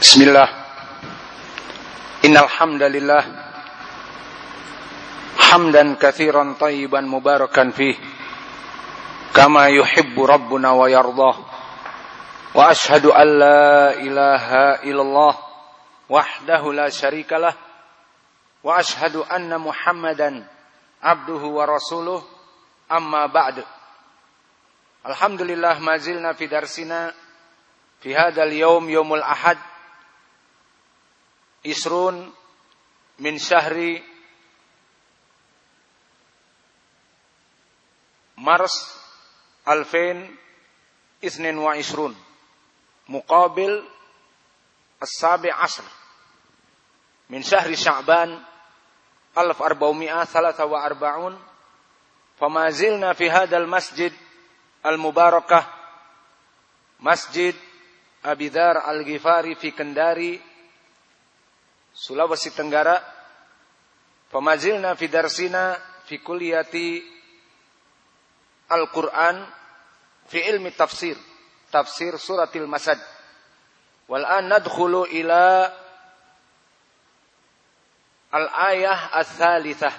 Bismillah. Innalhamdulillah Hamdan kathiran tayiban Kama yuhibbu rabbuna wa Wa ashadu an ilaha illallah Wahdahu la syarikalah. Wa ashadu anna muhammadan Abduhu wa rasuluh. Amma ba'du Alhamdulillah mazilna fidarsina. darsina. Fi hadal yawm yawmul ahad isrun min syahri Mars alfain isnin wa isrun. Muqabil as-sabi asr. Min syahri sya'ban alf arba'umi'ah thalatha wa arba'un. Fama zilna fi hadal masjid al-mubarakah. Masjid Abidar Al-Ghifari fi Kendari Sulawesi Tenggara pemazilna fi darsina fi kulliyati Al-Quran fi ilmi tafsir tafsir suratil masad. Wal an nadkhulu ila al-ayah ats-tsalitsah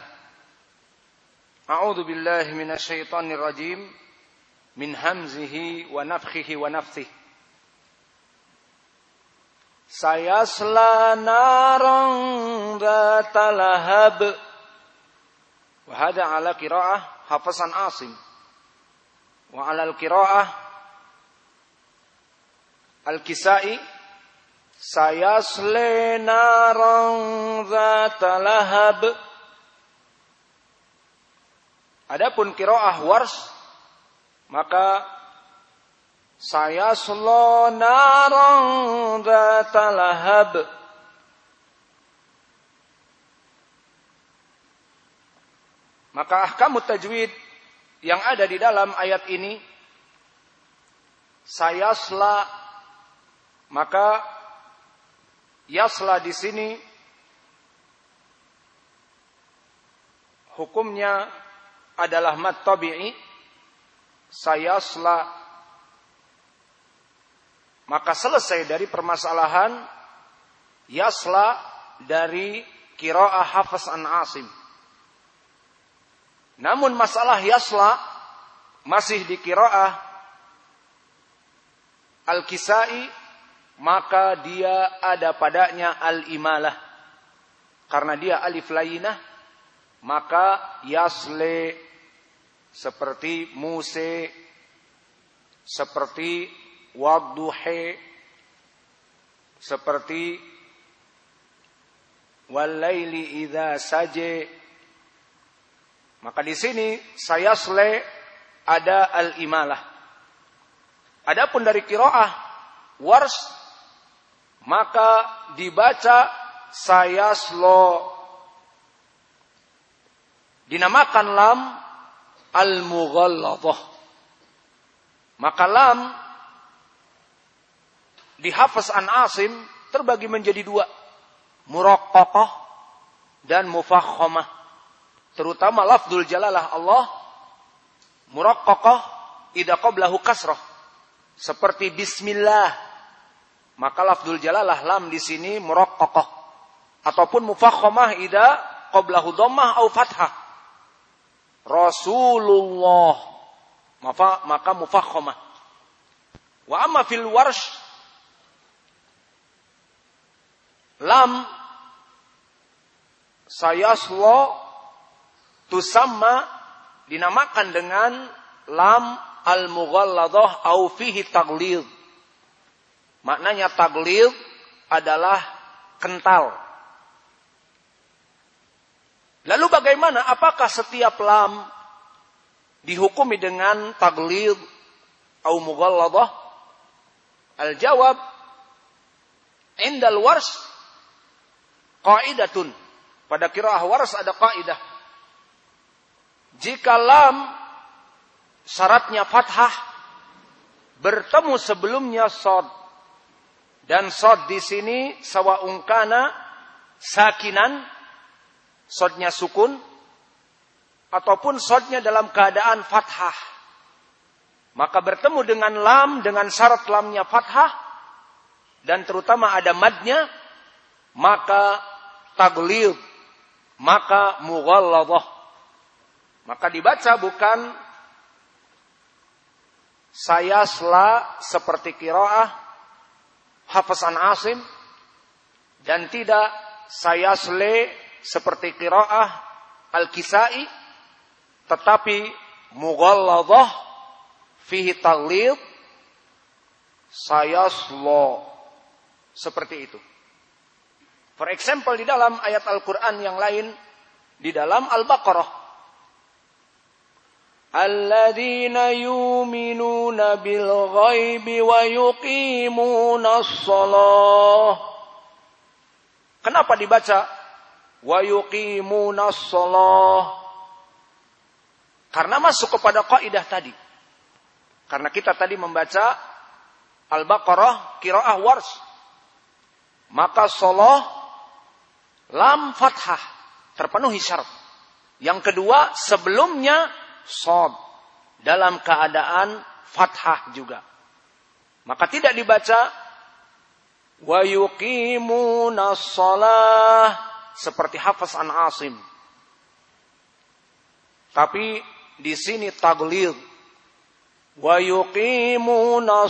A'udzu billahi minasy syaithanir rajim min hamzihi wa nafthihi wa nafthihi sayasla narang dhata lahab wa hada ala qiraah hafasan asim. Wa ala al-qiraah al-kisai. Sayasle narang dhata lahab Adapun qiraah wars maka saya naran dzata lahab. Maka ahkamu tajwid yang ada di dalam ayat ini? Sayasla maka yasla di sini. Hukumnya adalah mat tabi'i sayasla maka selesai dari permasalahan yasla dari kiroah hafaz an asim. Namun masalah yasla masih di kiroah al-kisai maka dia ada padanya al-imalah. Karena dia alif lainah maka yasle seperti muse seperti wadduhi seperti walaili idza saje. Maka di sini saya sele ada al-imalah. Adapun dari kiroah wars maka dibaca saya slo dinamakan lam al-mughalladhah. Maka lam di Hafaz an Asim terbagi menjadi dua. Muraqqaqah dan mufakhamah. Terutama lafzul jalalah Allah muraqqaqah idza qablahu kasrah. Seperti bismillah. Maka lafzul jalalah lam di sini muraqqaqah ataupun mufakhamah idza qablahu dhammah au fathah. Rasulullah maka maka mufakhamah. Wa amma fil warsh lam sayaslo tusamma dinamakan dengan lam al-mughalladah au fihi taglid. Maknanya taglid adalah kental. Lalu bagaimana? Apakah setiap lam dihukumi dengan taglid au mughalladah? Al-jawab indal wars Qaidatun. Pada kiraah waras ada kaidah. Jika lam syaratnya fathah bertemu sebelumnya sod dan sod di sini sawa ungkana sakinan sodnya sukun ataupun sodnya dalam keadaan fathah maka bertemu dengan lam dengan syarat lamnya fathah dan terutama ada madnya, maka taglid, maka mughalladah. Maka dibaca bukan saya sela seperti kiraah Hafsan Asim dan tidak saya sele seperti kiraah Al-Kisai tetapi mughalladah fihi taglid saya slow seperti itu. For example di dalam ayat Al-Quran yang lain, di dalam Al-Baqarah. Bil ghaibi wa yuqimuna salah. Kenapa dibaca yuqimuna salah? Karena masuk kepada kaidah tadi. Karena kita tadi membaca Al-Baqarah kiraah wars maka soloh lam fathah terpenuhi syarat. Yang kedua sebelumnya sod dalam keadaan fathah juga. Maka tidak dibaca wa yuqimuna seperti hafaz an Asim. Tapi di sini taglid wa yuqimuna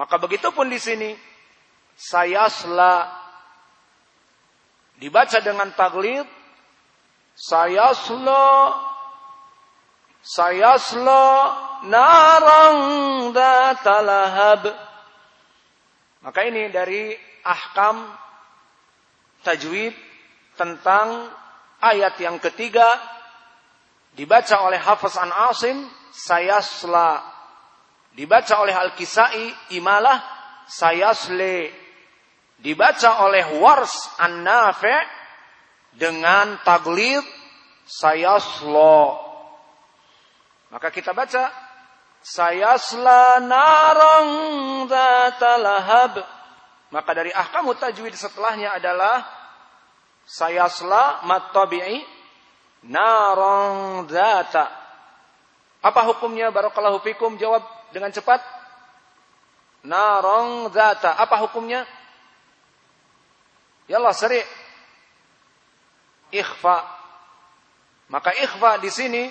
maka begitu pun di sini saya sela dibaca dengan taglid saya sela saya sela narang datalahab maka ini dari ahkam tajwid tentang ayat yang ketiga dibaca oleh Hafiz an Asim saya sela Dibaca oleh Al-Kisai Imalah Sayasle. Dibaca oleh Wars An-Nafi' dengan taglid Sayaslo. Maka kita baca Sayasla narang datalahab. Maka dari ahkamu tajwid setelahnya adalah Sayasla matabi'i narang data. Apa hukumnya barakallahu fikum? Jawab dengan cepat? Narong zata. Apa hukumnya? Ya Allah seri. Ikhfa. Maka ikhfa di sini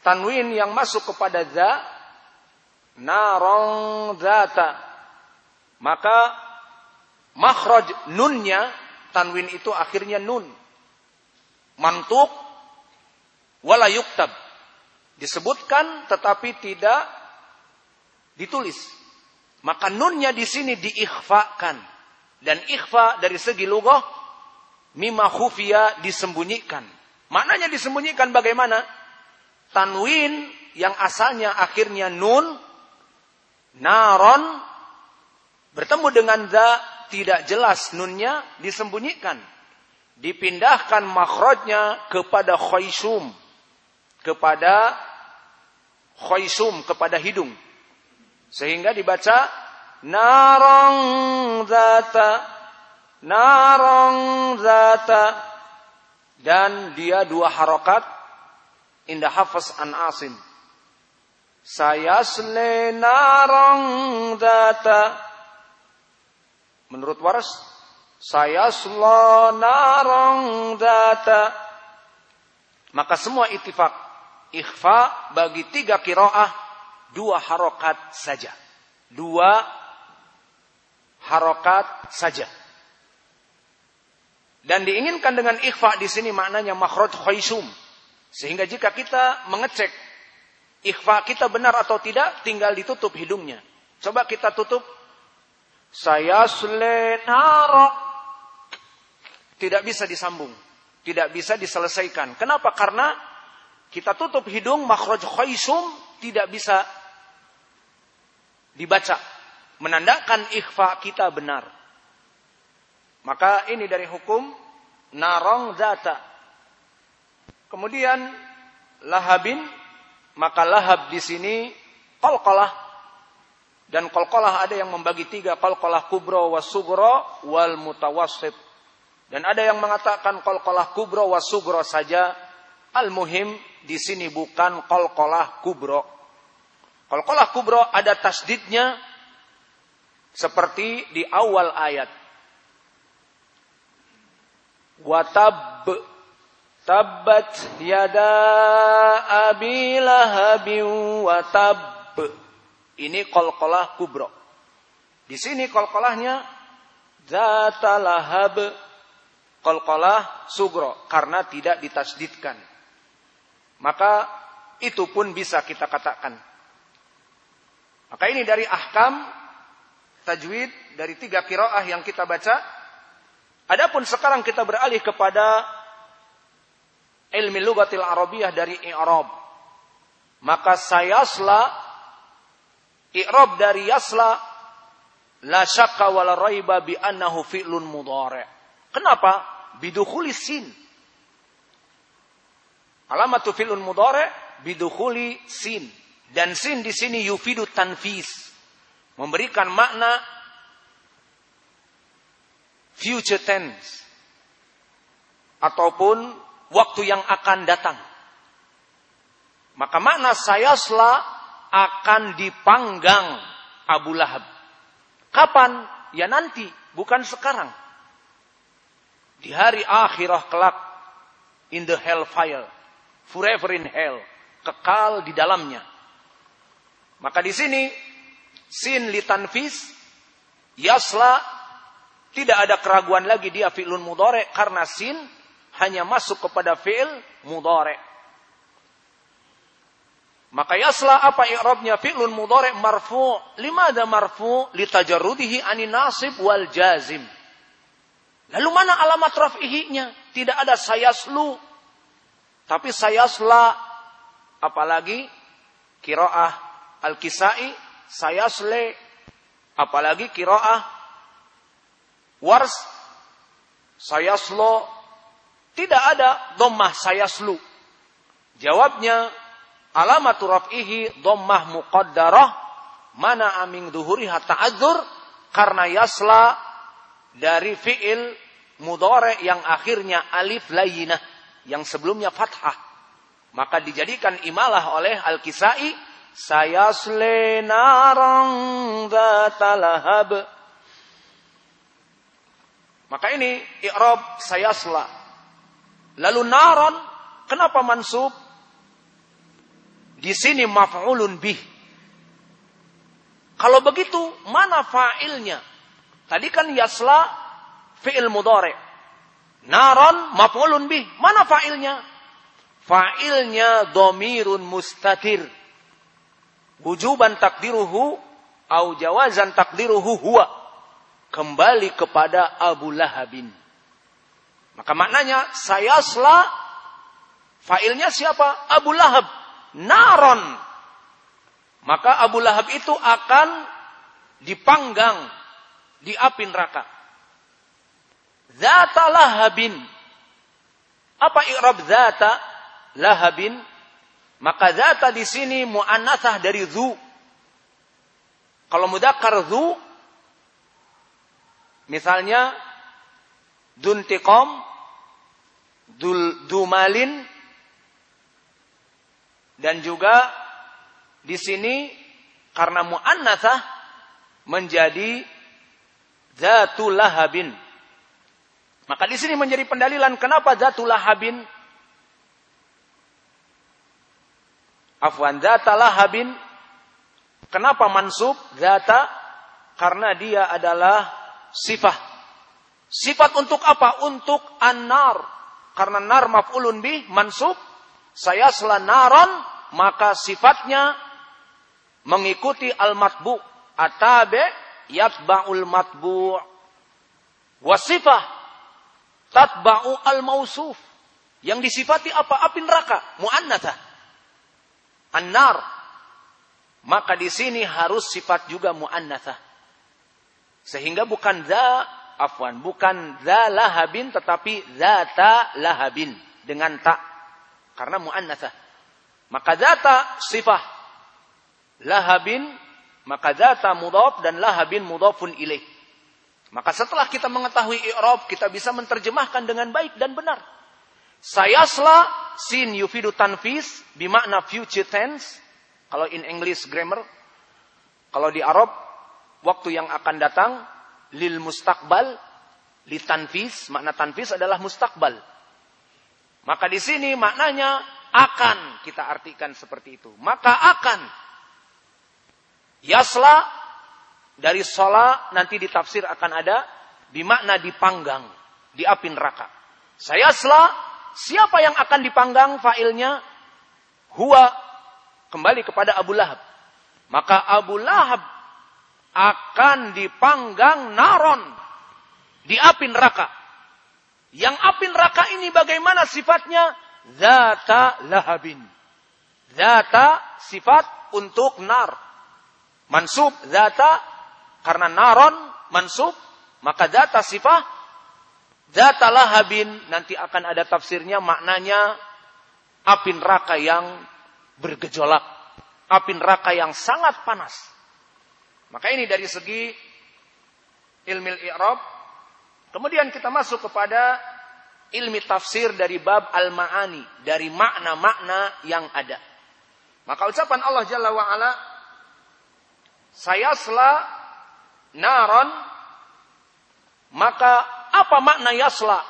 tanwin yang masuk kepada za narong zata. Maka makhraj nunnya tanwin itu akhirnya nun. Mantuk wala yuktab disebutkan tetapi tidak ditulis. Maka nunnya di sini diikhfakan. Dan ikhfa dari segi lugah mima khufia disembunyikan. Maknanya disembunyikan bagaimana? Tanwin yang asalnya akhirnya nun naron bertemu dengan za tidak jelas nunnya disembunyikan. Dipindahkan makhrajnya kepada khaisum kepada khoisum kepada hidung. Sehingga dibaca narang zata narang zata. Dan dia dua harokat indah hafaz an asim. Saya sele narang zata. Menurut waras saya narang zata. Maka semua itifak ikhfa bagi tiga kiroah dua harokat saja. Dua harokat saja. Dan diinginkan dengan ikhfa di sini maknanya makhraj khaisum. Sehingga jika kita mengecek ikhfa kita benar atau tidak, tinggal ditutup hidungnya. Coba kita tutup. Saya sulenaro. Tidak bisa disambung. Tidak bisa diselesaikan. Kenapa? Karena kita tutup hidung makhraj khaisum tidak bisa dibaca. Menandakan ikhfa kita benar. Maka ini dari hukum narong data kemudian lahabin maka lahab di sini qalqalah dan qalqalah ada yang membagi tiga qalqalah kubro was sugro wal mutawassit dan ada yang mengatakan qalqalah kubro was sugro saja. Al muhim di sini bukan qalqalah kubro. Qalqalah kubro ada tasdidnya seperti di awal ayat. Watab tabbat yada abi lahabin watab. Ini qalqalah kubro. Di sini qalqalahnya zata lahab qalqalah sugro karena tidak ditasdidkan. Maka itu pun bisa kita katakan. Maka ini dari ahkam tajwid dari tiga kiroah yang kita baca. Adapun sekarang kita beralih kepada ilmi lugatil arabiyah dari i'rab. Maka sayasla i'rab dari yasla la syakka wala raiba bi annahu fi'lun mudhari'. Kenapa? Bidukhuli sin. Alamatu fi'lun mudhari' bidukhuli sin. Dan sin di sini yufidu tanfis. Memberikan makna future tense. Ataupun waktu yang akan datang. Maka makna sayasla akan dipanggang Abu Lahab. Kapan? Ya nanti, bukan sekarang. Di hari akhirah kelak in the hellfire, forever in hell kekal di dalamnya. Maka di sini sin litanfis yasla tidak ada keraguan lagi dia fi'lun mudore karena sin hanya masuk kepada fi'il mudore. Maka yasla apa i'rabnya fi'lun mudore marfu. Limada marfu litajarrudihi ani nasib wal jazim. Lalu mana alamat raf'ihinya? Tidak ada sayaslu. Tapi sayasla apalagi kiroah al-kisai sayasle apalagi kiroah wars sayaslo tidak ada dommah sayaslu jawabnya alamatu raf'ihi dommah muqaddarah mana aming duhuriha ta'adzur karena yasla dari fi'il mudore yang akhirnya alif layinah yang sebelumnya fathah. Maka dijadikan imalah oleh Al-Kisai saya narang datalahab. Maka ini i'rab sayasla. Lalu naron kenapa mansub? Di sini maf'ulun bih. Kalau begitu, mana fa'ilnya? Tadi kan yasla fi'il mudhari. Naron maf'ulun bih. Mana fa'ilnya? Fa'ilnya domirun mustatir. Wujuban takdiruhu au jawazan takdiruhu huwa. Kembali kepada Abu Lahabin. Maka maknanya sayasla fa'ilnya siapa? Abu Lahab. Naron. Maka Abu Lahab itu akan dipanggang di api neraka. Zata lahabin. Apa i'rab zata? lahabin maka zata di sini mu'annatsah dari zu. Kalau mudakar zu misalnya duntiqam dul dumalin dan juga di sini karena mu'annatsah menjadi zatul lahabin. Maka di sini menjadi pendalilan kenapa zatul lahabin Afwan zata lahabin. Kenapa mansub zata? Karena dia adalah sifat. Sifat untuk apa? Untuk an-nar. Karena nar maf'ulun bih mansub. Saya naron maka sifatnya mengikuti al-matbu. Atabe yatba'ul matbu. Wasifah tatba'u al-mausuf. Yang disifati apa? Api neraka. Mu'annatah an-nar. Maka di sini harus sifat juga muannatsah. Sehingga bukan za afwan, bukan za lahabin tetapi zata lahabin dengan tak karena muannatsah. Maka zata sifah lahabin maka zata mudhaf dan lahabin mudhafun ilaih. Maka setelah kita mengetahui i'rab, kita bisa menerjemahkan dengan baik dan benar. Sayasla sin yufidu tanfis bimakna future tense Kalau in English grammar, kalau di Arab, waktu yang akan datang, lil mustakbal, li tanfis, makna tanfis adalah mustakbal. Maka di sini maknanya akan kita artikan seperti itu. Maka akan. Yasla dari sola nanti ditafsir akan ada bimakna dipanggang di api neraka. Saya sela siapa yang akan dipanggang failnya huwa kembali kepada Abu Lahab. Maka Abu Lahab akan dipanggang naron di api neraka. Yang api neraka ini bagaimana sifatnya? Zata lahabin. Zata sifat untuk nar. Mansub zata karena naron mansub maka zata sifat zata lahabin nanti akan ada tafsirnya maknanya api neraka yang bergejolak, api neraka yang sangat panas. Maka ini dari segi ilmu i'rab. Kemudian kita masuk kepada ilmi tafsir dari bab al-ma'ani, dari makna-makna yang ada. Maka ucapan Allah Jalla wa ala, sayasla naron, maka apa makna yasla?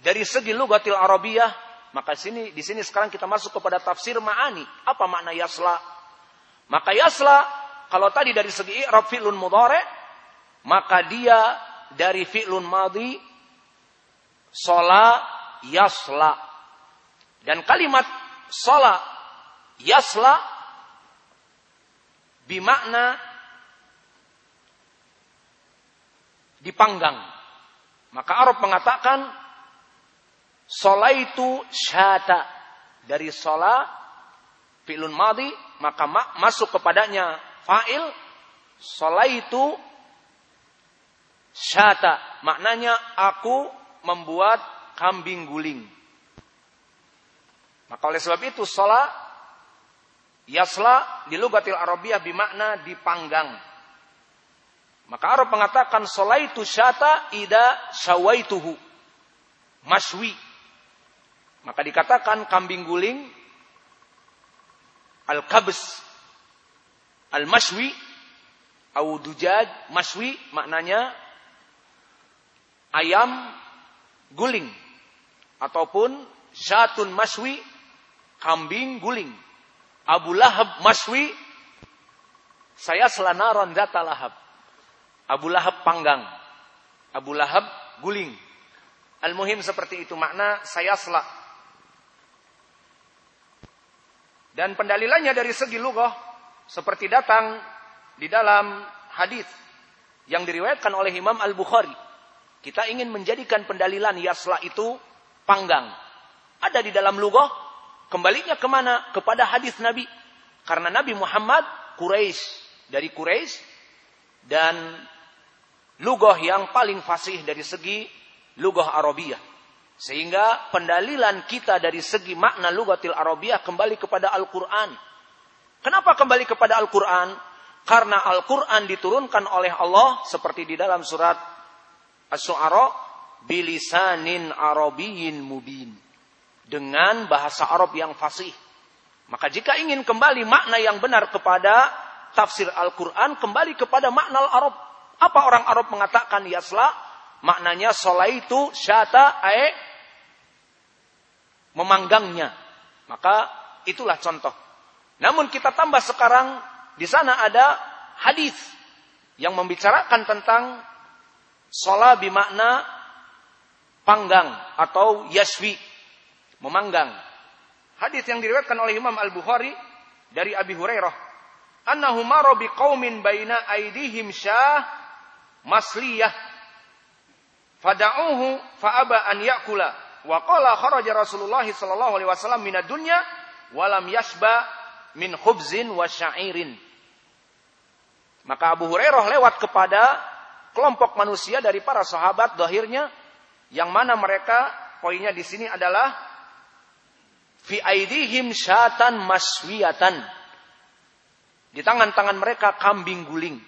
Dari segi lugatil arabiyah, maka sini di sini sekarang kita masuk kepada tafsir ma'ani. Apa makna yasla? Maka yasla kalau tadi dari segi i'rab fi'lun mudhari, maka dia dari fi'lun madhi sola yasla. Dan kalimat sola yasla bimakna dipanggang. Maka Arab mengatakan sola itu syata dari sola fi'lun madhi maka masuk kepadanya fa'il itu syata. Maknanya aku membuat kambing guling. Maka oleh sebab itu sholat yasla di lugatil arabiyah bimakna dipanggang. Maka Arab mengatakan itu syata ida syawaituhu. Maswi. Maka dikatakan kambing guling al-kabs Al-mashwi au dujaj mashwi maknanya ayam guling ataupun syatun mashwi kambing guling. Abu Lahab mashwi saya selanaron data lahab. Abu Lahab panggang. Abu Lahab guling. Al-muhim seperti itu makna saya selak. Dan pendalilannya dari segi lugah seperti datang di dalam hadis yang diriwayatkan oleh Imam Al-Bukhari. Kita ingin menjadikan pendalilan yasla itu panggang. Ada di dalam lugah, kembalinya ke mana? Kepada hadis Nabi. Karena Nabi Muhammad Quraisy dari Quraisy dan lugah yang paling fasih dari segi lugah Arabiyah. Sehingga pendalilan kita dari segi makna lugatil Arabiyah kembali kepada Al-Quran Kenapa kembali kepada Al-Quran? Karena Al-Quran diturunkan oleh Allah seperti di dalam surat As-Su'ara bilisanin arabiyin mubin dengan bahasa Arab yang fasih. Maka jika ingin kembali makna yang benar kepada tafsir Al-Quran, kembali kepada makna Arab. Apa orang Arab mengatakan yasla? Maknanya solaitu syata ae memanggangnya. Maka itulah contoh. Namun kita tambah sekarang di sana ada hadis yang membicarakan tentang sholat bimakna panggang atau yaswi memanggang. Hadis yang diriwayatkan oleh Imam Al Bukhari dari Abi Hurairah, annahu maro bi qaumin baina aidihim syah masliyah fada'uhu fa'aba an yakula wa qala kharaja Rasulullah sallallahu alaihi wasallam minad dunya walam yashba min khubzin wa syairin. Maka Abu Hurairah lewat kepada kelompok manusia dari para sahabat dohirnya yang mana mereka poinnya di sini adalah fi aidihim syatan maswiyatan. Di tangan-tangan mereka kambing guling.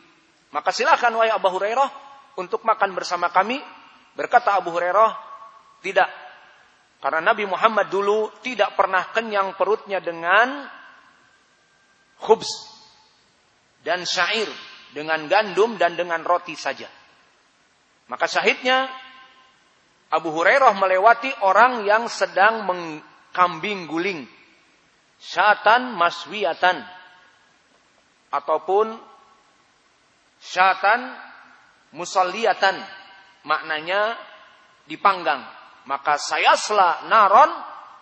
Maka silakan wahai Abu Hurairah untuk makan bersama kami. Berkata Abu Hurairah, tidak. Karena Nabi Muhammad dulu tidak pernah kenyang perutnya dengan khubz dan syair dengan gandum dan dengan roti saja. Maka syahidnya Abu Hurairah melewati orang yang sedang mengkambing guling. Syatan maswiatan. Ataupun syatan musalliatan. Maknanya dipanggang. Maka sayasla naron.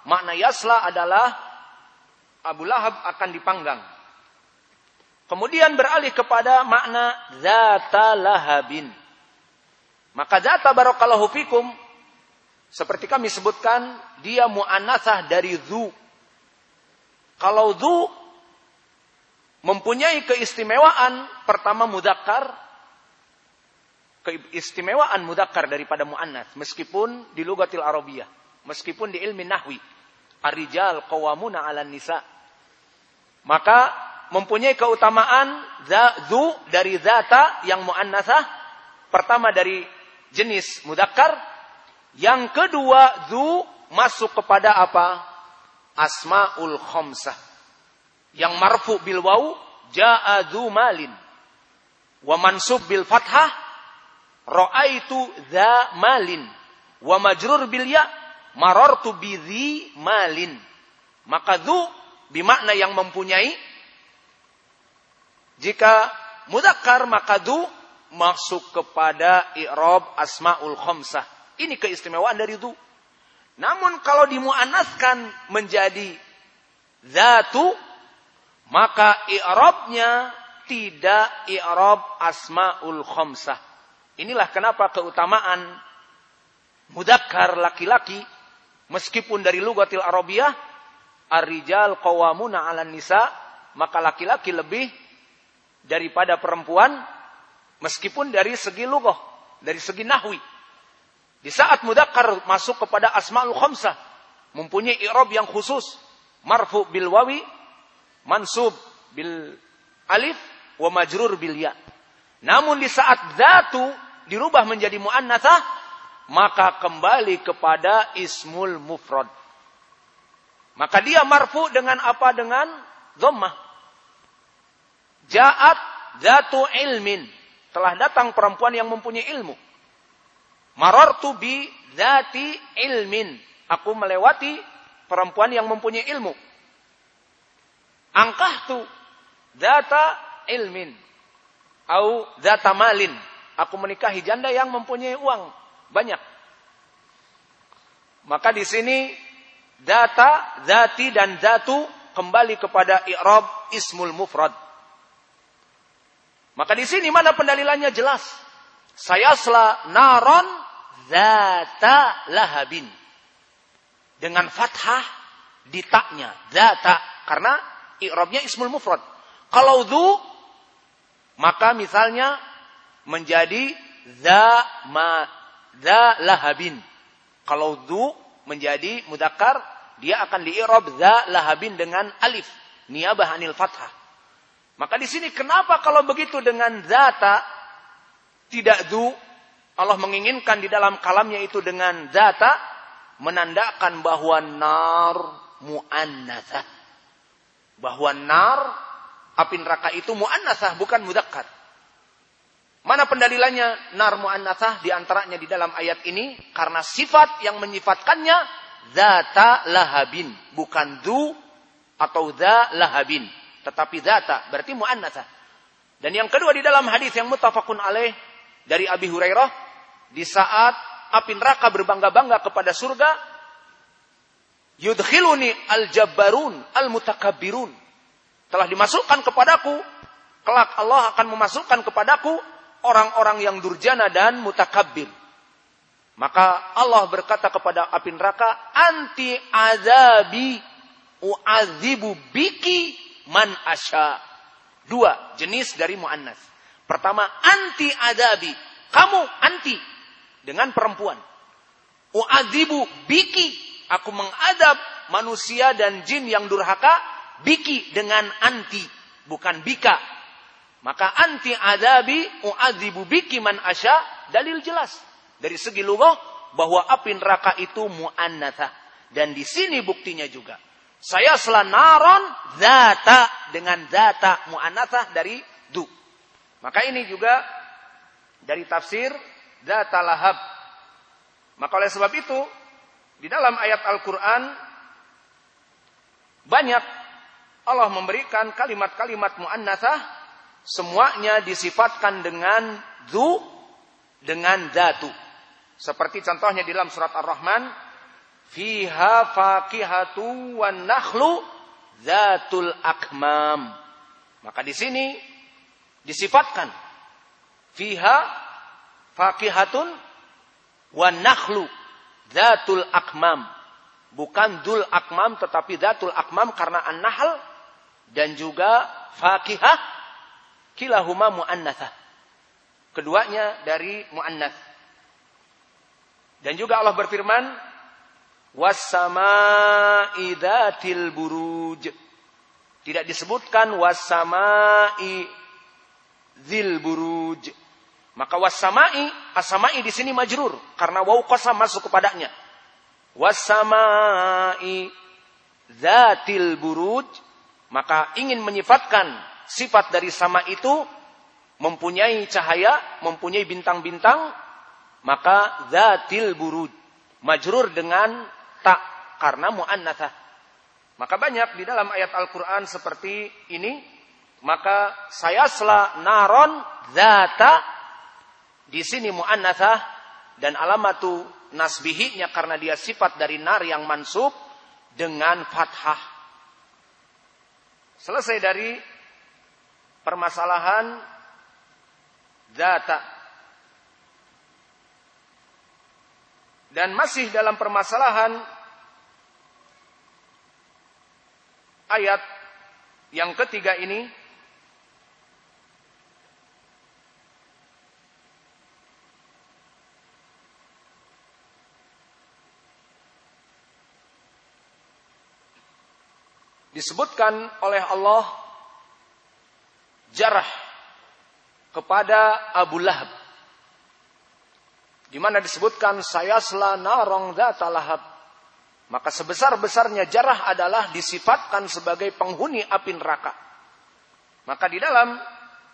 Makna yasla adalah Abu Lahab akan dipanggang. Kemudian beralih kepada makna zata lahabin. Maka zata barakallahu fikum seperti kami sebutkan, dia mu'anasah dari zu. Kalau zu mempunyai keistimewaan, pertama mudakar, keistimewaan mudakar daripada mu'annas. Meskipun di lugatil arabiyah. Meskipun di ilmi nahwi. Arijal qawamuna ala nisa. Maka mempunyai keutamaan zu dari zata yang mu'annasah. Pertama dari jenis mudakar yang kedua, zu masuk kepada apa? Asmaul khamsah. Yang marfu bil waw jaa malin. Wa mansub bil fathah ra'aitu za malin. Wa majrur bil ya marartu bi malin. Maka zu bimakna yang mempunyai jika mudakkar maka zu masuk kepada i'rab asmaul khamsah ini keistimewaan dari itu. Namun kalau dimuanaskan menjadi zatu, maka i'rabnya tidak i'rab asmaul khamsah. Inilah kenapa keutamaan mudakkar laki-laki meskipun dari lugatil arabiyah ar-rijal qawamuna 'alan nisa, maka laki-laki lebih daripada perempuan meskipun dari segi lugah, dari segi nahwi. Di saat mudakkar masuk kepada asma'ul khamsah. Mempunyai i'rab yang khusus. Marfu bil wawi. Mansub bil alif. Wa majrur bil ya. Namun di saat datu dirubah menjadi mu'annathah. Maka kembali kepada ismul mufrad. Maka dia marfu dengan apa? Dengan dhammah. Ja'at datu ilmin. Telah datang perempuan yang mempunyai ilmu. Marartu bi dzati ilmin. Aku melewati perempuan yang mempunyai ilmu. Angkahtu data ilmin. Au data malin. Aku menikahi janda yang mempunyai uang banyak. Maka di sini data, dati dan datu kembali kepada i'rab ismul mufrad. Maka di sini mana pendalilannya jelas? Saya sela naron Zata lahabin. Dengan fathah di taknya. Zata. Karena i'rabnya ismul mufrad. Kalau dhu, maka misalnya menjadi za ma za lahabin. Kalau dhu menjadi mudakar, dia akan di i'rab za lahabin dengan alif. Niyabah anil fathah. Maka di sini kenapa kalau begitu dengan zata tidak dhu Allah menginginkan di dalam kalamnya itu dengan data menandakan bahwa nar muannasah. Bahwa nar api neraka itu muannasah bukan mudakkar. Mana pendalilannya nar muannasah di antaranya di dalam ayat ini karena sifat yang menyifatkannya zata lahabin bukan du atau za lahabin tetapi zata berarti muannasah. Dan yang kedua di dalam hadis yang mutafakun alaih dari Abi Hurairah di saat api neraka berbangga-bangga kepada surga, yudkhiluni al-jabbarun al-mutakabbirun. Telah dimasukkan kepadaku, kelak Allah akan memasukkan kepadaku orang-orang yang durjana dan mutakabbir. Maka Allah berkata kepada api neraka, anti azabi uazibu biki man asya. Dua jenis dari mu'annas. Pertama, anti azabi. Kamu anti dengan perempuan. U'adzibu biki. Aku mengadab manusia dan jin yang durhaka. Biki dengan anti. Bukan bika. Maka anti adabi u'adzibu biki man asya. Dalil jelas. Dari segi lugah bahwa api neraka itu mu'annatha. Dan di sini buktinya juga. Saya selanaron zata dengan zata mu'anathah dari du. Maka ini juga dari tafsir zata lahab. Maka oleh sebab itu di dalam ayat Al-Quran banyak Allah memberikan kalimat-kalimat mu'annathah semuanya disifatkan dengan du dengan datu. Seperti contohnya di dalam surat Ar-Rahman, fiha faqihatu wan nakhlu zatul akmam. Maka di sini disifatkan fiha faqihatun wan nakhlu zatul akmam. Bukan dul akmam tetapi zatul akmam karena an-nahl dan juga faqihah kilahuma muannatsah. Keduanya dari muannats. Dan juga Allah berfirman, "Was-sama'i dzatil buruj." Tidak disebutkan was-sama'i dzil buruj. Maka was-sama'i, as-sama'i di sini majrur karena waw qasam masuk kepadanya. Was-sama'i dzatil buruj, maka ingin menyifatkan sifat dari sama itu mempunyai cahaya, mempunyai bintang-bintang, maka zatil buruj majrur dengan tak karena muannatsa. Maka banyak di dalam ayat Al-Qur'an seperti ini, maka saya sela naron zata di sini muannatsa dan alamatu nasbihinya karena dia sifat dari nar yang mansub dengan fathah. Selesai dari permasalahan data. Dan masih dalam permasalahan ayat yang ketiga ini disebutkan oleh Allah jarah kepada Abu Lahab. Di mana disebutkan saya selana rong lahab. Maka sebesar-besarnya jarah adalah disifatkan sebagai penghuni api neraka. Maka di dalam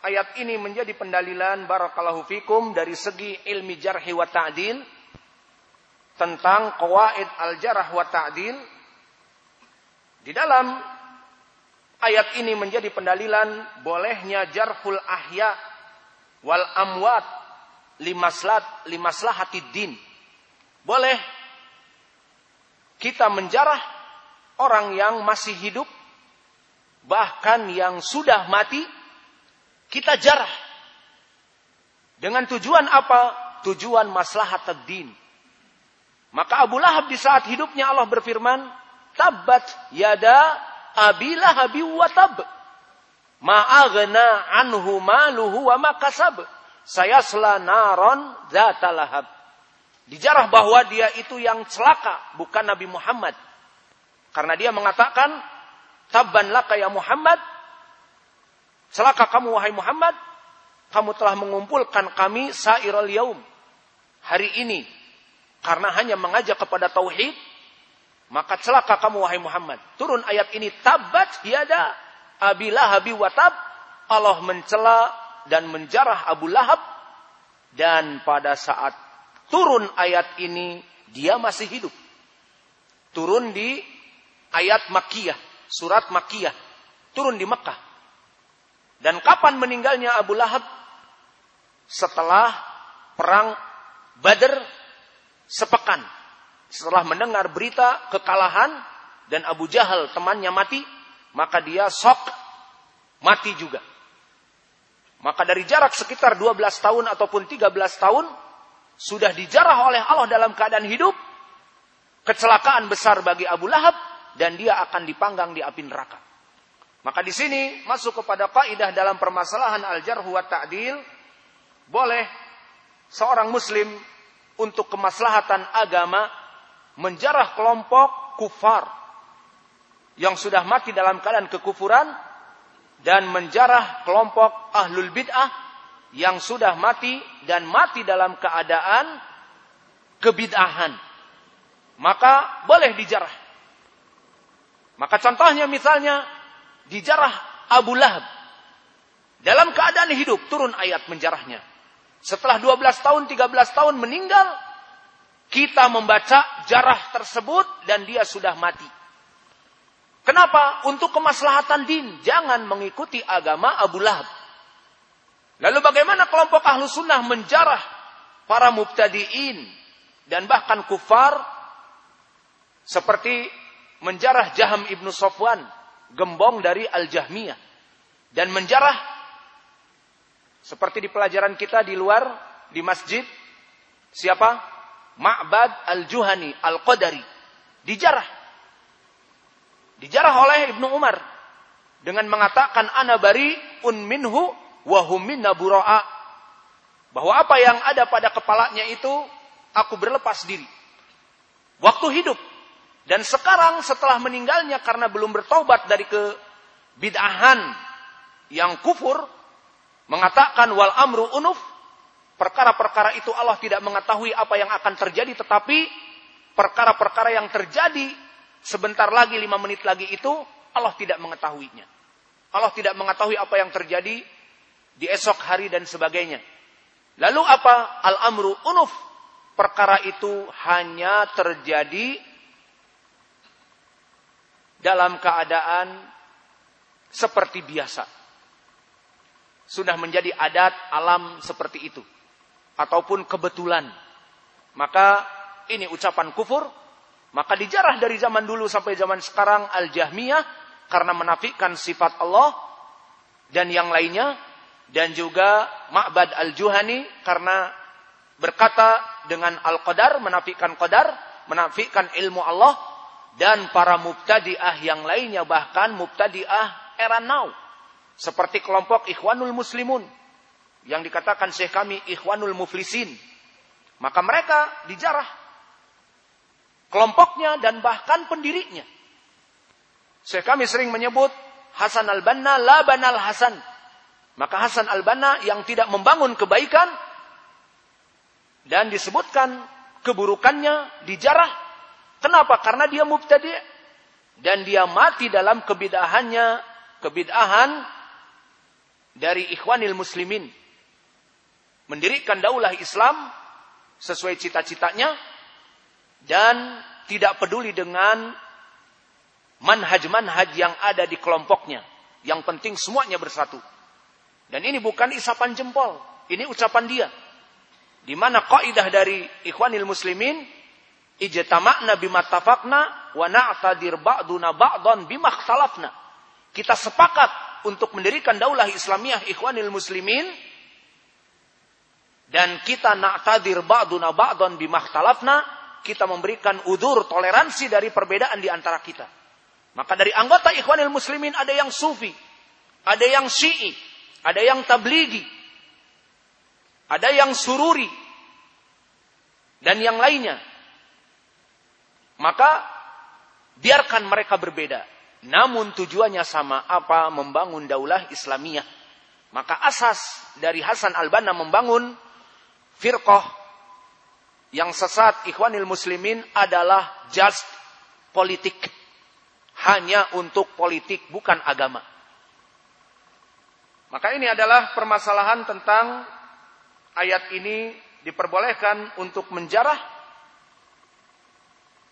ayat ini menjadi pendalilan barakallahu fikum dari segi ilmi jarhi wa ta'dil tentang qawaid al-jarh wa ta'dil. Di dalam ayat ini menjadi pendalilan bolehnya jarhul ahya wal amwat limaslat limaslahatid din. Boleh kita menjarah orang yang masih hidup bahkan yang sudah mati kita jarah. Dengan tujuan apa? Tujuan maslahat din. Maka Abu Lahab di saat hidupnya Allah berfirman, "Tabbat yada Abi Lahab wa tab." Ma'agna anhu maluhu wa makasab. Saya selanaron zatalahab. Dijarah bahwa dia itu yang celaka, bukan Nabi Muhammad. Karena dia mengatakan, Tabban laka ya Muhammad. Celaka kamu wahai Muhammad. Kamu telah mengumpulkan kami sairul yaum. Hari ini. Karena hanya mengajak kepada tauhid. Maka celaka kamu wahai Muhammad. Turun ayat ini. Tabat yada Abi Lahab Watab, Allah mencela dan menjarah Abu Lahab dan pada saat turun ayat ini dia masih hidup. Turun di ayat Makkiyah, surat Makkiyah. Turun di Mekah. Dan kapan meninggalnya Abu Lahab? Setelah perang Badr sepekan. Setelah mendengar berita kekalahan dan Abu Jahal temannya mati, maka dia sok mati juga. Maka dari jarak sekitar 12 tahun ataupun 13 tahun sudah dijarah oleh Allah dalam keadaan hidup kecelakaan besar bagi Abu Lahab dan dia akan dipanggang di api neraka. Maka di sini masuk kepada kaidah dalam permasalahan al-jarh wa ta'dil boleh seorang muslim untuk kemaslahatan agama menjarah kelompok kufar yang sudah mati dalam keadaan kekufuran dan menjarah kelompok ahlul bid'ah yang sudah mati dan mati dalam keadaan kebid'ahan. Maka boleh dijarah. Maka contohnya misalnya dijarah Abu Lahab. Dalam keadaan hidup turun ayat menjarahnya. Setelah 12 tahun, 13 tahun meninggal, kita membaca jarah tersebut dan dia sudah mati. Kenapa? Untuk kemaslahatan din. Jangan mengikuti agama Abu Lahab. Lalu bagaimana kelompok ahlu sunnah menjarah para mubtadiin dan bahkan kufar seperti menjarah Jaham ibnu Sofwan, gembong dari Al-Jahmiyah. Dan menjarah seperti di pelajaran kita di luar, di masjid, siapa? Ma'bad Al-Juhani, Al-Qadari. Dijarah. Dijarah oleh Ibnu Umar. Dengan mengatakan, Ana bari un minhu wahum minna bura'a. Bahwa apa yang ada pada kepalanya itu, aku berlepas diri. Waktu hidup. Dan sekarang setelah meninggalnya karena belum bertobat dari kebid'ahan yang kufur, mengatakan wal amru unuf, perkara-perkara itu Allah tidak mengetahui apa yang akan terjadi, tetapi perkara-perkara yang terjadi sebentar lagi, lima menit lagi itu, Allah tidak mengetahuinya. Allah tidak mengetahui apa yang terjadi di esok hari dan sebagainya. Lalu apa? Al-amru unuf. Perkara itu hanya terjadi dalam keadaan seperti biasa sudah menjadi adat alam seperti itu ataupun kebetulan. Maka ini ucapan kufur maka dijarah dari zaman dulu sampai zaman sekarang al-jahmiyah karena menafikan sifat Allah dan yang lainnya dan juga Ma'bad al-Juhani karena berkata dengan al-qadar menafikan qadar menafikan ilmu Allah dan para mubtadi'ah yang lainnya bahkan mubtadi'ah era now. Seperti kelompok Ikhwanul Muslimun yang dikatakan Syekh kami Ikhwanul Muflisin. Maka mereka dijarah kelompoknya dan bahkan pendirinya. Syekh kami sering menyebut Hasan al-Banna la banal Hasan. Maka Hasan al-Banna yang tidak membangun kebaikan dan disebutkan keburukannya dijarah. Kenapa? Karena dia mubtadi dan dia mati dalam kebidahannya, kebidahan dari ikhwanil muslimin. Mendirikan daulah Islam sesuai cita-citanya dan tidak peduli dengan manhaj-manhaj yang ada di kelompoknya. Yang penting semuanya bersatu. Dan ini bukan isapan jempol, ini ucapan dia. Di mana kaidah dari ikhwanil muslimin ijtama'na bimattafaqna wa na'tadir ba'duna ba'dan bimakhtalafna. Kita sepakat untuk mendirikan daulah Islamiyah Ikhwanil Muslimin dan kita na'tadir ba'duna ba'dan bimakhtalafna kita memberikan udur toleransi dari perbedaan di antara kita. Maka dari anggota Ikhwanil Muslimin ada yang sufi, ada yang syi'i, ada yang tabligi, ada yang sururi, dan yang lainnya. Maka biarkan mereka berbeda. Namun tujuannya sama apa? Membangun daulah Islamiyah. Maka asas dari Hasan al-Banna membangun firqah yang sesat ikhwanil muslimin adalah just politik. Hanya untuk politik, bukan agama. Maka ini adalah permasalahan tentang ayat ini diperbolehkan untuk menjarah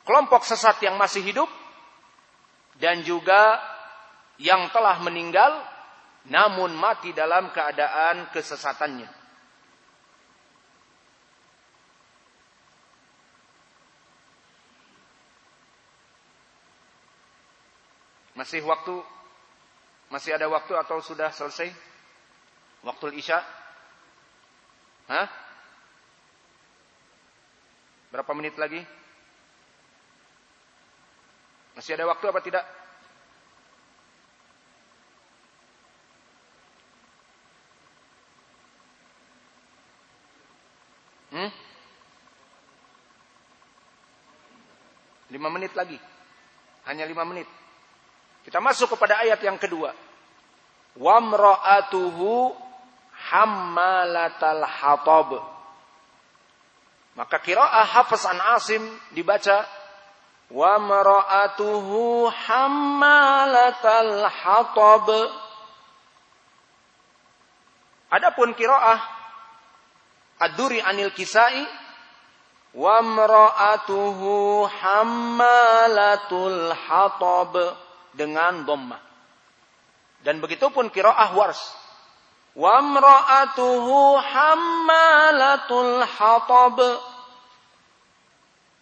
kelompok sesat yang masih hidup dan juga yang telah meninggal namun mati dalam keadaan kesesatannya. Masih waktu masih ada waktu atau sudah selesai? Waktu Isya? Hah? Berapa menit lagi? Masih ada waktu apa tidak? Hmm? Lima menit lagi. Hanya lima menit. Kita masuk kepada ayat yang kedua. Wamra'atuhu hammalatal hatab. Maka kiraah Hafiz an Asim dibaca wa mar'atuhu hammalatal hatab Adapun qiraah Ad-Duri anil Kisai wa mar'atuhu hammalatul hatab dengan dhammah. Dan begitu pun qiraah Wars. Wa mar'atuhu hammalatul hatab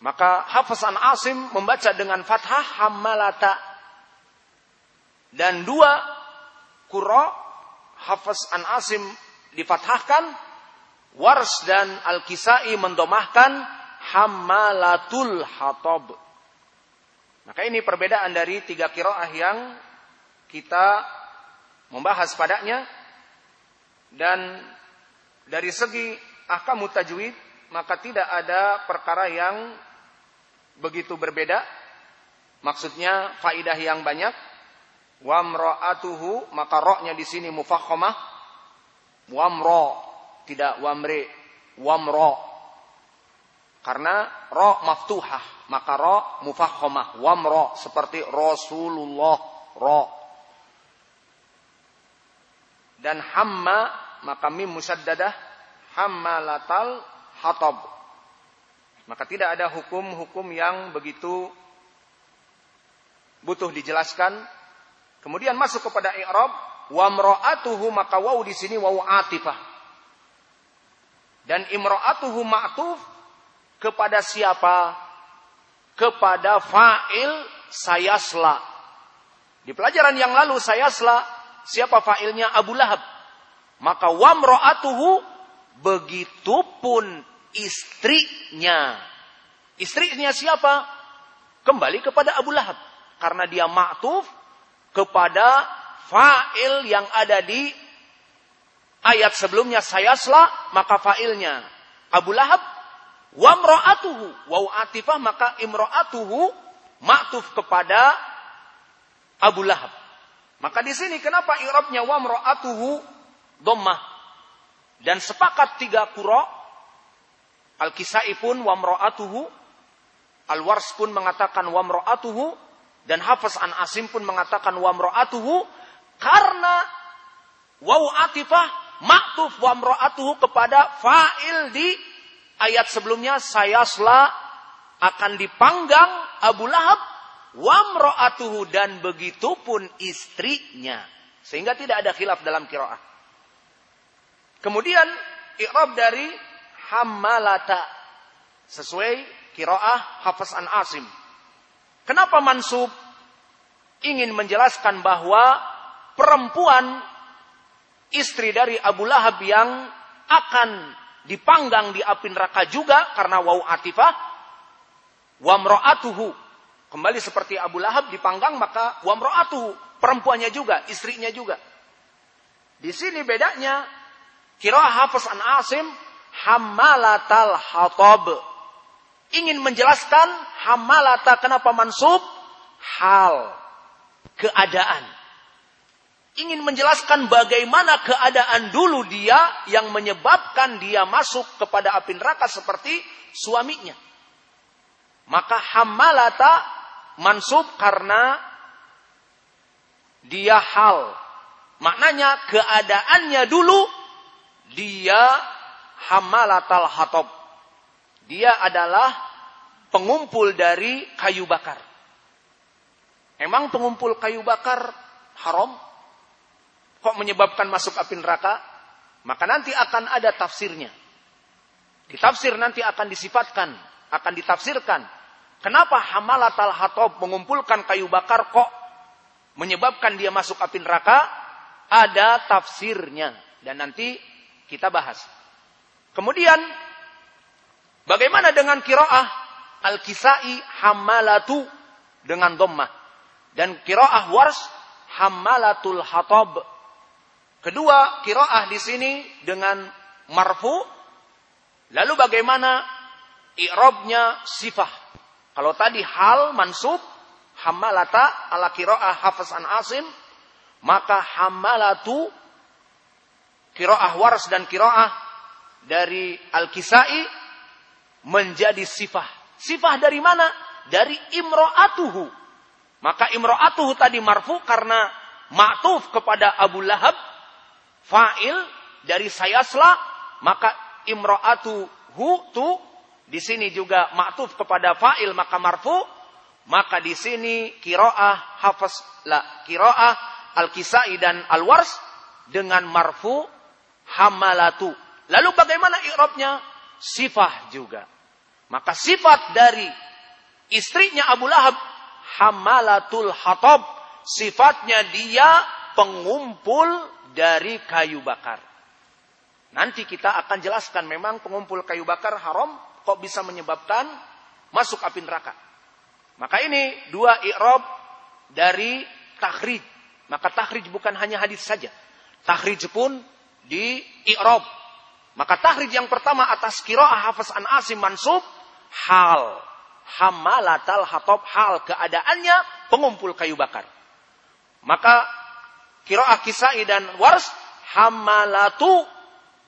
maka Hafiz Asim membaca dengan fathah hammalata. Dan dua kuro Hafiz an Asim difathahkan. Wars dan Al-Kisai mendomahkan hammalatul hatab. Maka ini perbedaan dari tiga kiroah yang kita membahas padanya. Dan dari segi ahkamu tajwid, maka tidak ada perkara yang begitu berbeda. Maksudnya faidah yang banyak. Wamra'atuhu maka roknya di sini mufakhamah. Wamro tidak wamre. Wamro. Karena ro maftuhah maka ro mufakhamah. Wamro seperti Rasulullah ro. Dan hamma maka mim musaddadah hammalatal hatab maka tidak ada hukum-hukum yang begitu butuh dijelaskan. Kemudian masuk kepada i'rab wa mra'atuhu maka waw di sini waw atifah. Dan imra'atuhu ma'tuf kepada siapa? Kepada fa'il sayasla. Di pelajaran yang lalu sayasla siapa fa'ilnya Abu Lahab. Maka wa mra'atuhu begitupun istrinya. Istrinya siapa? Kembali kepada Abu Lahab. Karena dia ma'tuf kepada fa'il yang ada di ayat sebelumnya sayasla, maka fa'ilnya Abu Lahab wa mra'atuhu wa atifah maka imra'atuhu ma'tuf kepada Abu Lahab. Maka di sini kenapa i'rabnya wa mra'atuhu dhammah? Dan sepakat tiga kuro Al-Kisai pun wamro'atuhu. Al-Wars pun mengatakan wamro'atuhu. Dan Hafiz an Asim pun mengatakan wamro'atuhu. Karena waw atifah maktuf wamro'atuhu kepada fa'il di ayat sebelumnya. Sayasla akan dipanggang Abu Lahab. Wamro'atuhu dan begitu pun istrinya. Sehingga tidak ada khilaf dalam kiraah. Kemudian i'rab dari hammalata. Sesuai kiroah Hafiz an Asim. Kenapa mansub? Ingin menjelaskan bahwa perempuan istri dari Abu Lahab yang akan dipanggang di api neraka juga karena wau atifah wamro'atuhu kembali seperti Abu Lahab dipanggang maka wamro'atuhu perempuannya juga istrinya juga di sini bedanya kiraah Hafiz an Asim hammalatal hatab. Ingin menjelaskan hammalata kenapa mansub? Hal. Keadaan. Ingin menjelaskan bagaimana keadaan dulu dia yang menyebabkan dia masuk kepada api neraka seperti suaminya. Maka hammalata mansub karena dia hal. Maknanya keadaannya dulu dia hamalatal hatab. Dia adalah pengumpul dari kayu bakar. Emang pengumpul kayu bakar haram? Kok menyebabkan masuk api neraka? Maka nanti akan ada tafsirnya. Di tafsir nanti akan disifatkan, akan ditafsirkan. Kenapa hamalatal hatab mengumpulkan kayu bakar kok menyebabkan dia masuk api neraka? Ada tafsirnya. Dan nanti kita bahas. Kemudian bagaimana dengan kiroah al-kisai hamalatu dengan dhammah dan kiroah wars hamalatul hatab. Kedua kiroah di sini dengan marfu. Lalu bagaimana i'rabnya sifah? Kalau tadi hal mansub hamalata ala kiroah hafaz an asim maka hamalatu kiroah wars dan kiroah dari Al-Kisai menjadi sifah. Sifah dari mana? dari imro'atuhu. Maka imro'atuhu tadi marfu karena ma'tuf kepada Abu Lahab. Fa'il dari sayasla. Maka imro'atuhu tu di sini juga ma'tuf kepada fa'il maka marfu. Maka di sini kiroah hafaz la kiroah al-kisai dan al-wars dengan marfu hamalatu. Lalu bagaimana i'rabnya? Sifah juga. Maka sifat dari istrinya Abu Lahab hamalatul hatab. Sifatnya dia pengumpul dari kayu bakar. Nanti kita akan jelaskan memang pengumpul kayu bakar haram kok bisa menyebabkan masuk api neraka. Maka ini dua i'rab dari takhrij. Maka takhrij bukan hanya hadis saja. Takhrij pun di i'rab. Maka takhrij yang pertama atas qiraah Hafiz an Asim mansub hal. Hamalatal hatob hal keadaannya pengumpul kayu bakar. Maka kiroah kisai dan wars hamalatu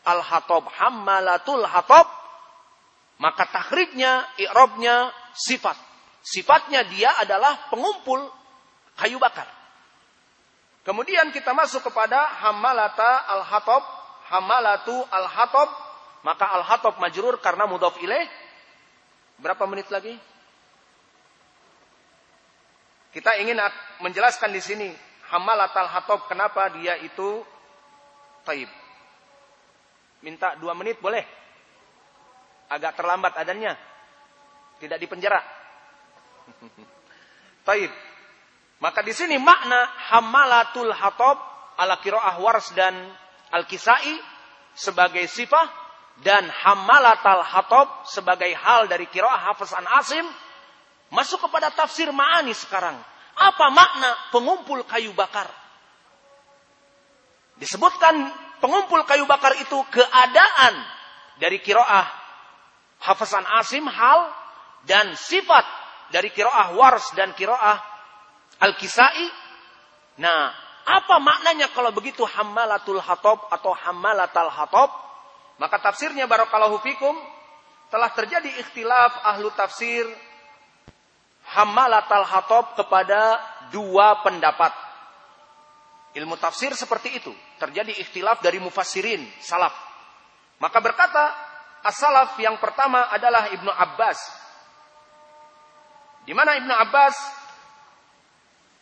al hatob hamalatul hatob maka takribnya i'robnya sifat. Sifatnya dia adalah pengumpul kayu bakar. Kemudian kita masuk kepada hamalata al hatob hamalatu al hatob maka al hatob majrur karena mudhof ilaih. Berapa menit lagi? Kita ingin menjelaskan di sini hamalat al hatob kenapa dia itu taib. Minta dua menit boleh? Agak terlambat adanya. Tidak di penjara. taib. Maka di sini makna hamalatul hatob ala kiroah wars dan al-kisai sebagai sifah dan hamalatal hatob sebagai hal dari kiroah hafaz an asim masuk kepada tafsir ma'ani sekarang. Apa makna pengumpul kayu bakar? Disebutkan pengumpul kayu bakar itu keadaan dari kiroah hafaz an asim hal dan sifat dari kiroah wars dan kiroah al-kisai. Nah, apa maknanya kalau begitu hamalatul hatob atau hamalatal hatob? Maka tafsirnya barakallahu fikum telah terjadi ikhtilaf ahlu tafsir hamalatal hatob kepada dua pendapat. Ilmu tafsir seperti itu. Terjadi ikhtilaf dari mufassirin, salaf. Maka berkata, as-salaf yang pertama adalah Ibnu Abbas. Di mana Ibnu Abbas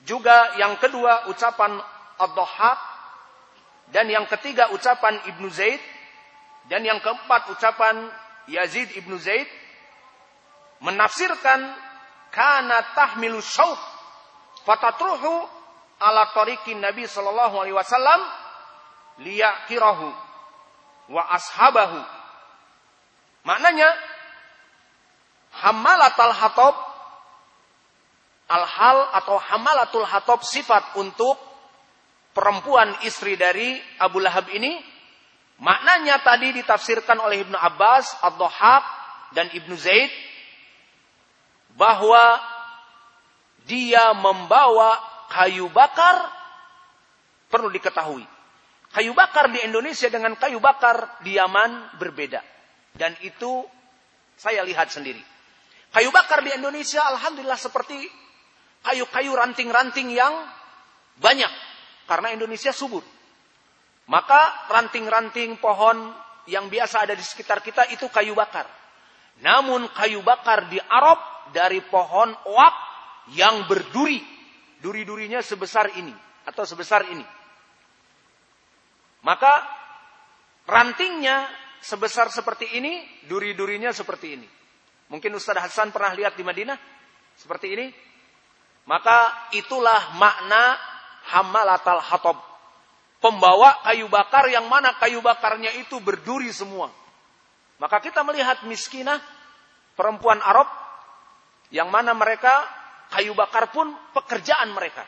juga yang kedua ucapan ad dan yang ketiga ucapan Ibnu Zaid dan yang keempat ucapan Yazid ibnu Zaid menafsirkan kana tahmilu syaut fatatruhu ala tariqin Nabi sallallahu alaihi wasallam liyakirahu wa ashabahu. Maknanya hamalatul hatob al-hal atau hamalatul hatob sifat untuk perempuan istri dari Abu Lahab ini Maknanya tadi ditafsirkan oleh Ibnu Abbas, Ad-Dhahab, dan Ibnu Zaid bahwa dia membawa kayu bakar perlu diketahui. Kayu bakar di Indonesia dengan kayu bakar di Yaman berbeda. Dan itu saya lihat sendiri. Kayu bakar di Indonesia alhamdulillah seperti kayu-kayu ranting-ranting yang banyak karena Indonesia subur. Maka ranting-ranting pohon yang biasa ada di sekitar kita itu kayu bakar. Namun kayu bakar di Arab dari pohon oak yang berduri. Duri-durinya sebesar ini atau sebesar ini. Maka rantingnya sebesar seperti ini, duri-durinya seperti ini. Mungkin Ustaz Hasan pernah lihat di Madinah seperti ini. Maka itulah makna hamalatal hatob pembawa kayu bakar yang mana kayu bakarnya itu berduri semua. Maka kita melihat miskinah perempuan Arab yang mana mereka kayu bakar pun pekerjaan mereka.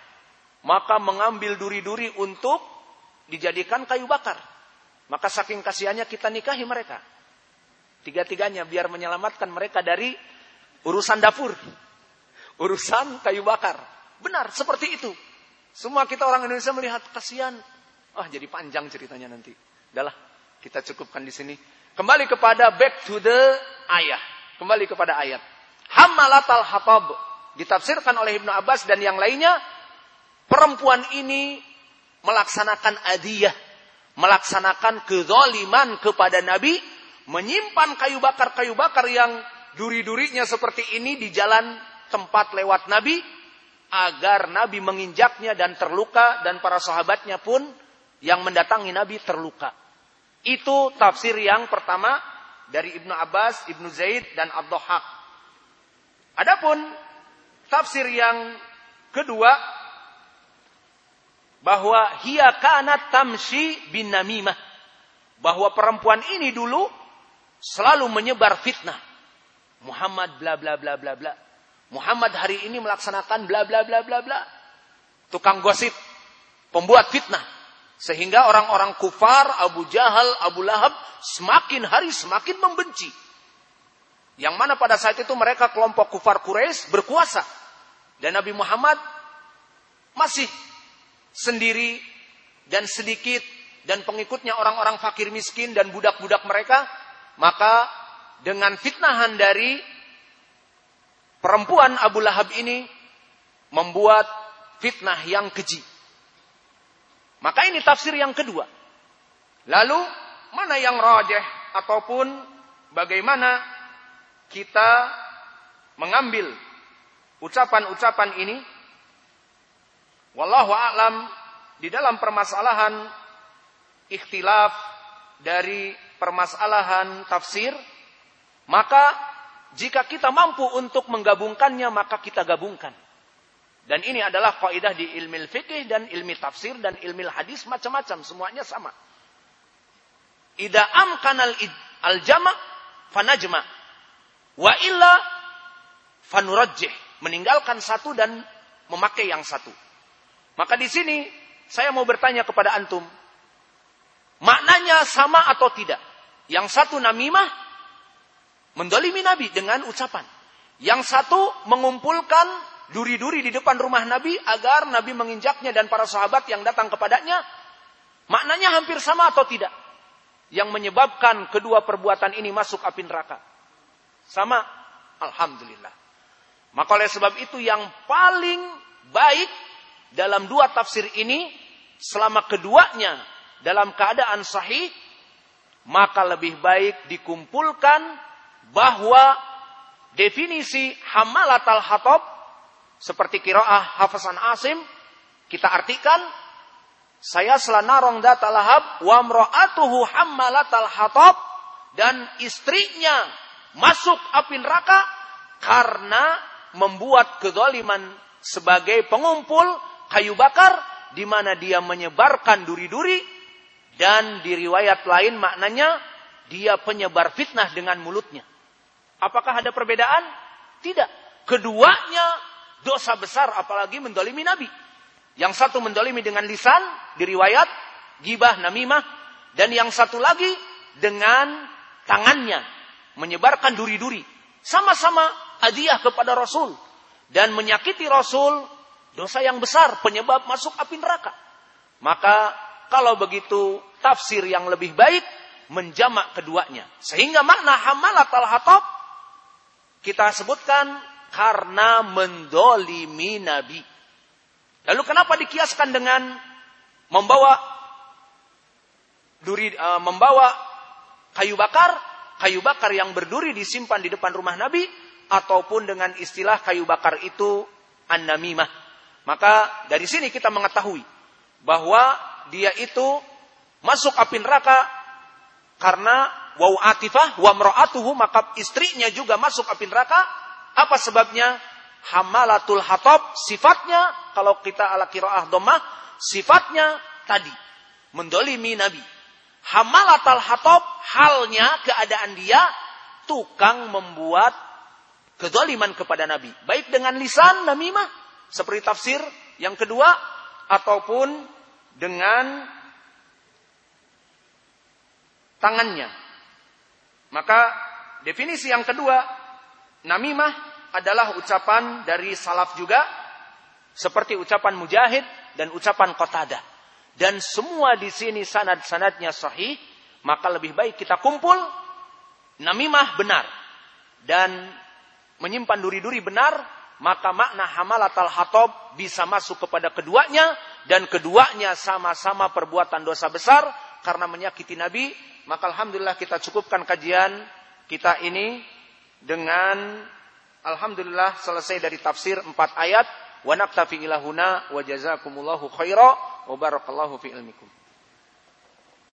Maka mengambil duri-duri untuk dijadikan kayu bakar. Maka saking kasihannya kita nikahi mereka. Tiga-tiganya biar menyelamatkan mereka dari urusan dapur. Urusan kayu bakar. Benar, seperti itu. Semua kita orang Indonesia melihat kasihan Ah, jadi panjang ceritanya nanti. Udahlah, kita cukupkan di sini. Kembali kepada back to the ayah. Kembali kepada ayat. Hammalatal hatab. Ditafsirkan oleh Ibnu Abbas dan yang lainnya. Perempuan ini melaksanakan adiyah. Melaksanakan kezaliman kepada Nabi. Menyimpan kayu bakar-kayu bakar yang duri-durinya seperti ini di jalan tempat lewat Nabi. Agar Nabi menginjaknya dan terluka. Dan para sahabatnya pun yang mendatangi Nabi terluka. Itu tafsir yang pertama dari Ibnu Abbas, Ibnu Zaid, dan Abduhaq. Adapun tafsir yang kedua bahwa hiya kanat tamshi bin namimah bahwa perempuan ini dulu selalu menyebar fitnah. Muhammad bla bla bla bla bla. Muhammad hari ini melaksanakan bla bla bla bla bla. Tukang gosip, pembuat fitnah. Sehingga orang-orang kufar, Abu Jahal, Abu Lahab semakin hari semakin membenci yang mana pada saat itu mereka kelompok kufar Quraisy berkuasa. Dan Nabi Muhammad masih sendiri dan sedikit dan pengikutnya orang-orang fakir miskin dan budak-budak mereka. Maka dengan fitnahan dari perempuan Abu Lahab ini membuat fitnah yang keji. Maka ini tafsir yang kedua. Lalu mana yang rajah ataupun bagaimana kita mengambil ucapan-ucapan ini wallahu a'lam di dalam permasalahan ikhtilaf dari permasalahan tafsir maka jika kita mampu untuk menggabungkannya maka kita gabungkan. Dan ini adalah kaidah di ilmu fikih dan ilmu tafsir dan ilmu hadis macam-macam semuanya sama. Ida amkanal al jama' fanajma' Wa illa fanurajjih. Meninggalkan satu dan memakai yang satu. Maka di sini saya mau bertanya kepada antum. Maknanya sama atau tidak? Yang satu namimah mendolimi Nabi dengan ucapan. Yang satu mengumpulkan duri-duri di depan rumah Nabi agar Nabi menginjaknya dan para sahabat yang datang kepadanya. Maknanya hampir sama atau tidak? Yang menyebabkan kedua perbuatan ini masuk api neraka. Sama? Alhamdulillah. Maka oleh sebab itu yang paling baik dalam dua tafsir ini selama keduanya dalam keadaan sahih maka lebih baik dikumpulkan bahwa definisi hamalat al-hatab seperti kiraah Hafasan Asim kita artikan saya selanarong data lahab wa mra'atuhu hamalat al-hatab dan istrinya masuk api neraka karena membuat kedoliman sebagai pengumpul kayu bakar di mana dia menyebarkan duri-duri dan di riwayat lain maknanya dia penyebar fitnah dengan mulutnya. Apakah ada perbedaan? Tidak. Keduanya dosa besar apalagi mendolimi Nabi. Yang satu mendolimi dengan lisan di riwayat gibah namimah dan yang satu lagi dengan tangannya menyebarkan duri-duri. Sama-sama hadiah kepada Rasul. Dan menyakiti Rasul, dosa yang besar, penyebab masuk api neraka. Maka kalau begitu tafsir yang lebih baik menjamak keduanya. Sehingga makna hamalat al-hatab kita sebutkan karena mendolimi Nabi. Lalu kenapa dikiaskan dengan membawa duri, uh, membawa kayu bakar kayu bakar yang berduri disimpan di depan rumah Nabi ataupun dengan istilah kayu bakar itu an-namimah. Maka dari sini kita mengetahui bahwa dia itu masuk api neraka karena wau atifah wa mra'atuhu maka istrinya juga masuk api neraka. Apa sebabnya? Hamalatul hatab sifatnya kalau kita ala kiraah domah sifatnya tadi mendolimi Nabi Hamalat al-hatab halnya keadaan dia tukang membuat kedoliman kepada Nabi. Baik dengan lisan namimah seperti tafsir yang kedua ataupun dengan tangannya. Maka definisi yang kedua namimah adalah ucapan dari salaf juga seperti ucapan mujahid dan ucapan qatadah dan semua di sini sanad-sanadnya sahih, maka lebih baik kita kumpul namimah benar dan menyimpan duri-duri benar, maka makna hamalatal hatob bisa masuk kepada keduanya dan keduanya sama-sama perbuatan dosa besar karena menyakiti Nabi. Maka alhamdulillah kita cukupkan kajian kita ini dengan alhamdulillah selesai dari tafsir empat ayat wa naktafi ilahuna wa jazakumullahu khaira wa barakallahu fi ilmikum.